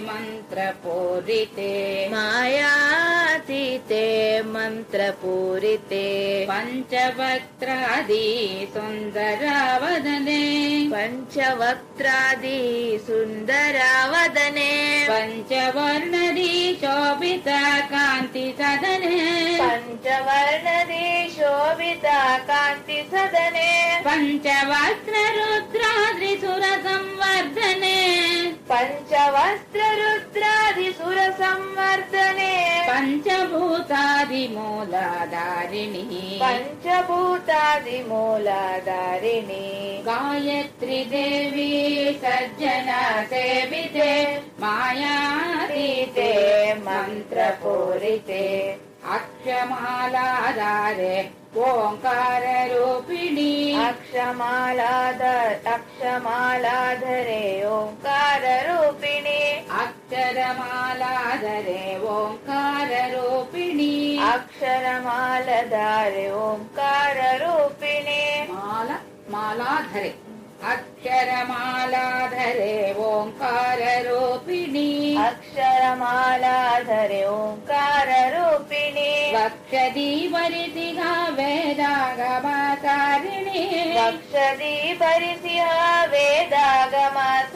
मन्त्रपूरिते। मायातीते मन्त्रपूरिते। पञ्चवक्त्रादि सुन्दरावदने। पञ्चवक्त्रादि सुन्दरावदने। पञ्चवर्णदि शोभिता कान्ति सदने। पञ्चवर्णदि शोभिता कान्ति सदने। पञ्चवस्त्ररुद्राद्रिसुरसंवर्धने पञ्चवस्त्ररुद्रादिसुरसंवर्धने पञ्चभूतादिमूलाधारिणि पञ्चभूतादिमूलाधारिणि गायत्री देवी सज्जना सेविते मायातीते मन्त्रपूरिते अक्षमालाधारे ओङ्काररूपिणी अक्षमालाधर अक्षमालाधरे ओङ्काररूपिणि अक्षरमालाधरे ओङ्काररूपिणी अक्षरमालधारे ओङ्काररूपिणि माला मालाधरे। अक्षरमालाधरे ओङ्काररूपिणी अक्षरमालाधरे ओङ्काररूपिणि वक्षदी वरितिहा वेदागमातारिणी वक्षदि परिसिंह वेदागमसारिणि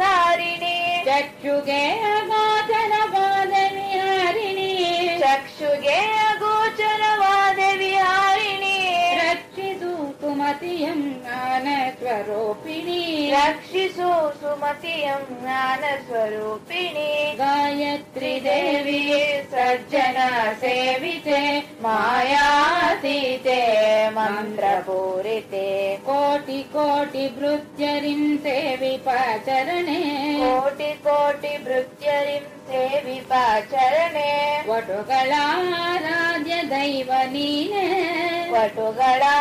चक्षुगे ज्ञानस्वरूपिणी। रक्षिषु सुमतीयं ज्ञानस्वरूपिणी। गायत्री देवी सज्जन सेविते मायातिते मन्द्रपूरिते कोटिकोटिवृजरीं सेवि पाचरणे कोटि सेवि पाचरणे वटुकला राज्य दैवनिने। वटुगला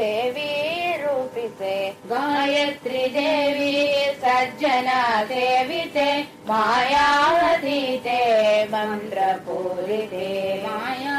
देवी रूपिते। गायत्री देवी सज्जना सेविते मायावतीते मन्द्रपूरिते माया